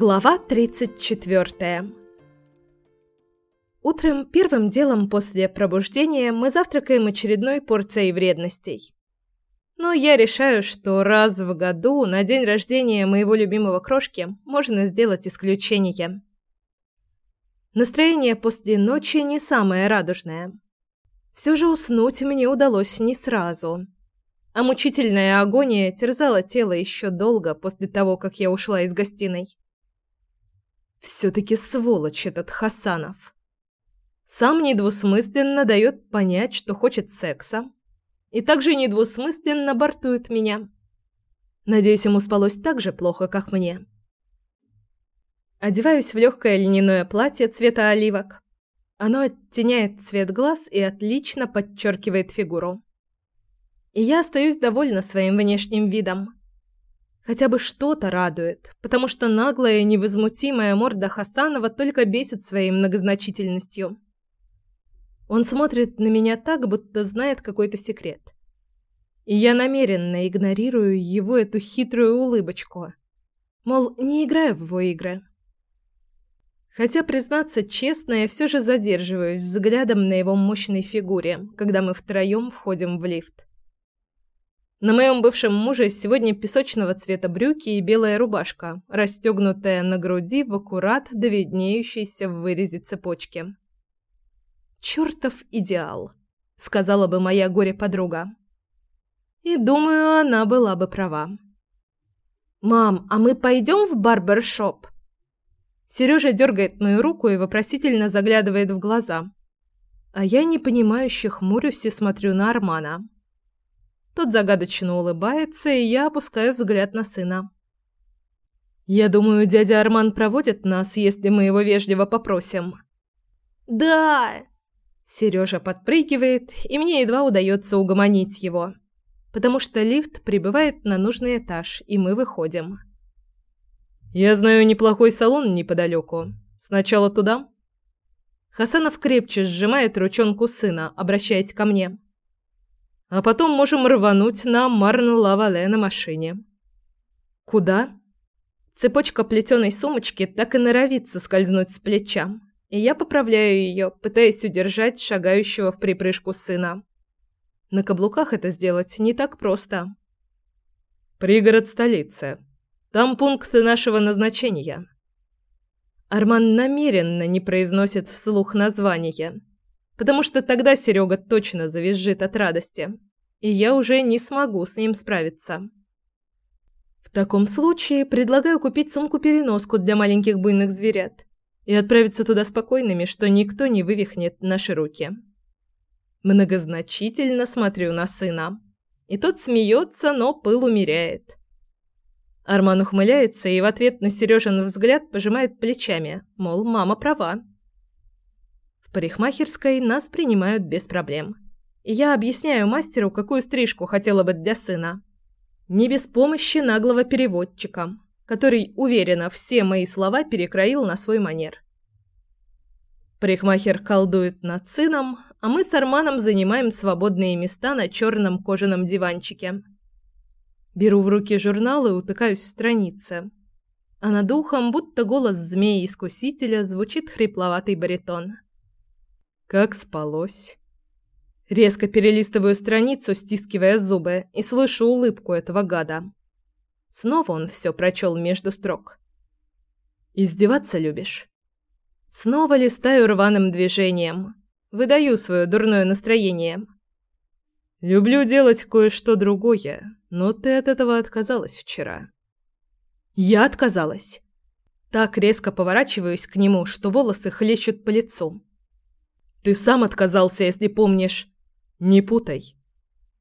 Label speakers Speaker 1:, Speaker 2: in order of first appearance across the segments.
Speaker 1: Глава 34 Утром первым делом после пробуждения мы завтракаем очередной порцией вредностей. Но я решаю, что раз в году на день рождения моего любимого крошки можно сделать исключение. Настроение после ночи не самое радужное. Все же уснуть мне удалось не сразу. А мучительная агония терзала тело еще долго после того, как я ушла из гостиной. Все-таки сволочь этот Хасанов. Сам недвусмысленно дает понять, что хочет секса. И также недвусмысленно бортует меня. Надеюсь, ему спалось так же плохо, как мне. Одеваюсь в легкое льняное платье цвета оливок. Оно оттеняет цвет глаз и отлично подчеркивает фигуру. И я остаюсь довольна своим внешним видом. Хотя бы что-то радует, потому что наглая и невозмутимая морда Хасанова только бесит своей многозначительностью. Он смотрит на меня так, будто знает какой-то секрет. И я намеренно игнорирую его эту хитрую улыбочку. Мол, не играю в его игры. Хотя, признаться честно, я все же задерживаюсь взглядом на его мощной фигуре, когда мы втроем входим в лифт. На моем бывшем муже сегодня песочного цвета брюки и белая рубашка, расстегнутая на груди в аккурат до в вырезе цепочки. «Чертов идеал», — сказала бы моя горе-подруга. И думаю, она была бы права. «Мам, а мы пойдем в барбершоп?» Сережа дергает мою руку и вопросительно заглядывает в глаза. А я непонимающе хмурюсь и смотрю на Армана. Тот загадочно улыбается, и я опускаю взгляд на сына. «Я думаю, дядя Арман проводит нас, если мы его вежливо попросим». «Да!» Сережа подпрыгивает, и мне едва удается угомонить его, потому что лифт прибывает на нужный этаж, и мы выходим. «Я знаю неплохой салон неподалеку. Сначала туда?» Хасанов крепче сжимает ручонку сына, обращаясь ко мне а потом можем рвануть на Марн-Лавале на машине». «Куда?» Цепочка плетеной сумочки так и норовится скользнуть с плеча, и я поправляю ее, пытаясь удержать шагающего в припрыжку сына. На каблуках это сделать не так просто. «Пригород столицы. Там пункты нашего назначения». Арман намеренно не произносит вслух название, потому что тогда Серега точно завизжит от радости, и я уже не смогу с ним справиться. В таком случае предлагаю купить сумку-переноску для маленьких буйных зверят и отправиться туда спокойными, что никто не вывихнет наши руки. Многозначительно смотрю на сына, и тот смеется, но пыл умеряет. Арман ухмыляется и в ответ на Сережин взгляд пожимает плечами, мол, мама права. В парикмахерской нас принимают без проблем. Я объясняю мастеру, какую стрижку хотела бы для сына. Не без помощи наглого переводчика, который, уверенно, все мои слова перекроил на свой манер. Парикмахер колдует над сыном, а мы с Арманом занимаем свободные места на черном кожаном диванчике. Беру в руки журнал и утыкаюсь в страницы. А над ухом, будто голос змеи-искусителя, звучит хрипловатый баритон. Как спалось. Резко перелистываю страницу, стискивая зубы, и слышу улыбку этого гада. Снова он все прочел между строк. «Издеваться любишь?» Снова листаю рваным движением. Выдаю свое дурное настроение. «Люблю делать кое-что другое, но ты от этого отказалась вчера». «Я отказалась?» Так резко поворачиваюсь к нему, что волосы хлещут по лицу. Ты сам отказался, если помнишь. Не путай.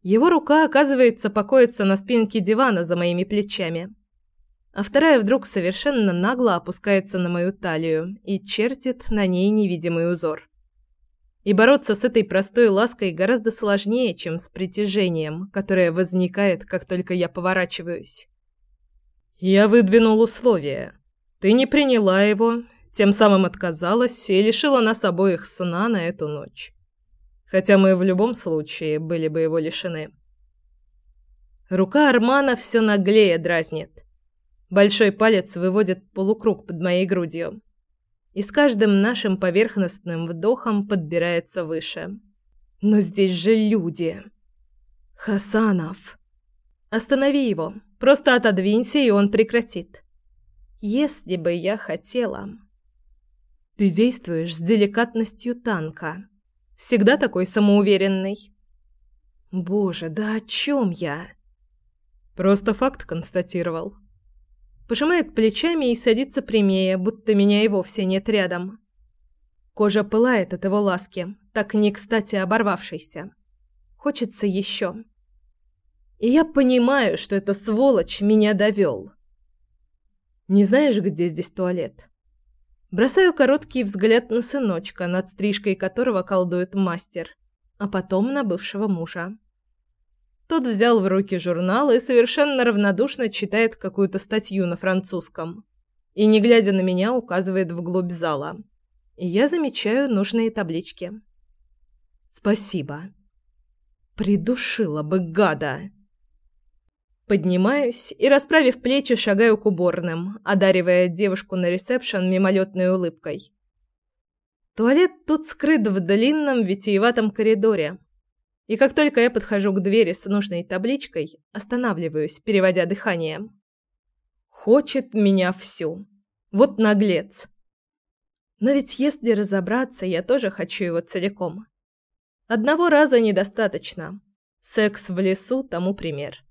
Speaker 1: Его рука, оказывается, покоится на спинке дивана за моими плечами. А вторая вдруг совершенно нагло опускается на мою талию и чертит на ней невидимый узор. И бороться с этой простой лаской гораздо сложнее, чем с притяжением, которое возникает, как только я поворачиваюсь. Я выдвинул условие. Ты не приняла его, тем самым отказалась и лишила нас обоих сна на эту ночь. Хотя мы в любом случае были бы его лишены. Рука Армана все наглее дразнит. Большой палец выводит полукруг под моей грудью. И с каждым нашим поверхностным вдохом подбирается выше. Но здесь же люди. Хасанов. Останови его. Просто отодвинься, и он прекратит. Если бы я хотела... Ты действуешь с деликатностью танка. Всегда такой самоуверенный. Боже, да о чем я? Просто факт констатировал. Пожимает плечами и садится прямее, будто меня и вовсе нет рядом. Кожа пылает от его ласки, так не кстати оборвавшейся. Хочется еще. И я понимаю, что эта сволочь меня довел. Не знаешь, где здесь туалет? Бросаю короткий взгляд на сыночка, над стрижкой которого колдует мастер, а потом на бывшего мужа. Тот взял в руки журнал и совершенно равнодушно читает какую-то статью на французском. И, не глядя на меня, указывает вглубь зала. И я замечаю нужные таблички. «Спасибо». Придушила бы гада. Поднимаюсь и, расправив плечи, шагаю к уборным, одаривая девушку на ресепшн мимолетной улыбкой. Туалет тут скрыт в длинном витиеватом коридоре. И как только я подхожу к двери с нужной табличкой, останавливаюсь, переводя дыхание. Хочет меня всю. Вот наглец. Но ведь если разобраться, я тоже хочу его целиком. Одного раза недостаточно. Секс в лесу тому пример.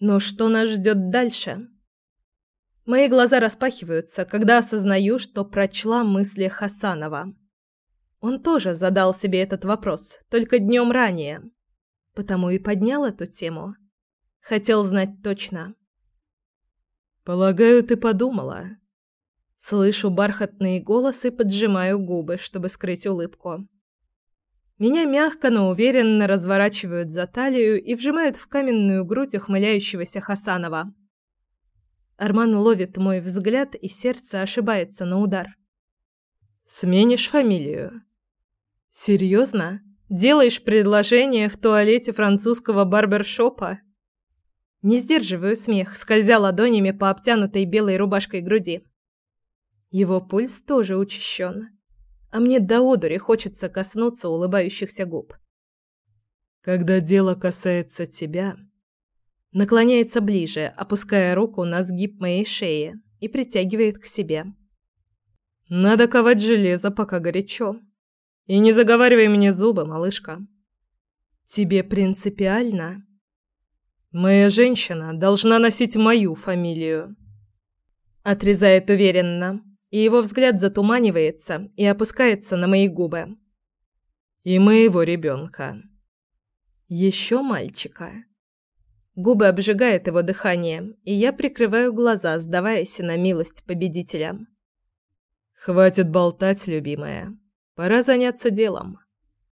Speaker 1: Но что нас ждет дальше? Мои глаза распахиваются, когда осознаю, что прочла мысли Хасанова. Он тоже задал себе этот вопрос, только днем ранее. Потому и поднял эту тему. Хотел знать точно. «Полагаю, ты подумала?» Слышу бархатные голосы поджимаю губы, чтобы скрыть улыбку. Меня мягко, но уверенно разворачивают за талию и вжимают в каменную грудь ухмыляющегося Хасанова. Арман ловит мой взгляд, и сердце ошибается на удар. «Сменишь фамилию?» «Серьезно? Делаешь предложение в туалете французского барбершопа?» Не сдерживаю смех, скользя ладонями по обтянутой белой рубашкой груди. Его пульс тоже учащен а мне до одури хочется коснуться улыбающихся губ. Когда дело касается тебя, наклоняется ближе, опуская руку на сгиб моей шеи и притягивает к себе. Надо ковать железо, пока горячо. И не заговаривай мне зубы, малышка. Тебе принципиально? Моя женщина должна носить мою фамилию. Отрезает уверенно и его взгляд затуманивается и опускается на мои губы. И моего ребенка. Еще мальчика. Губы обжигает его дыхание, и я прикрываю глаза, сдаваясь на милость победителя. «Хватит болтать, любимая. Пора заняться делом».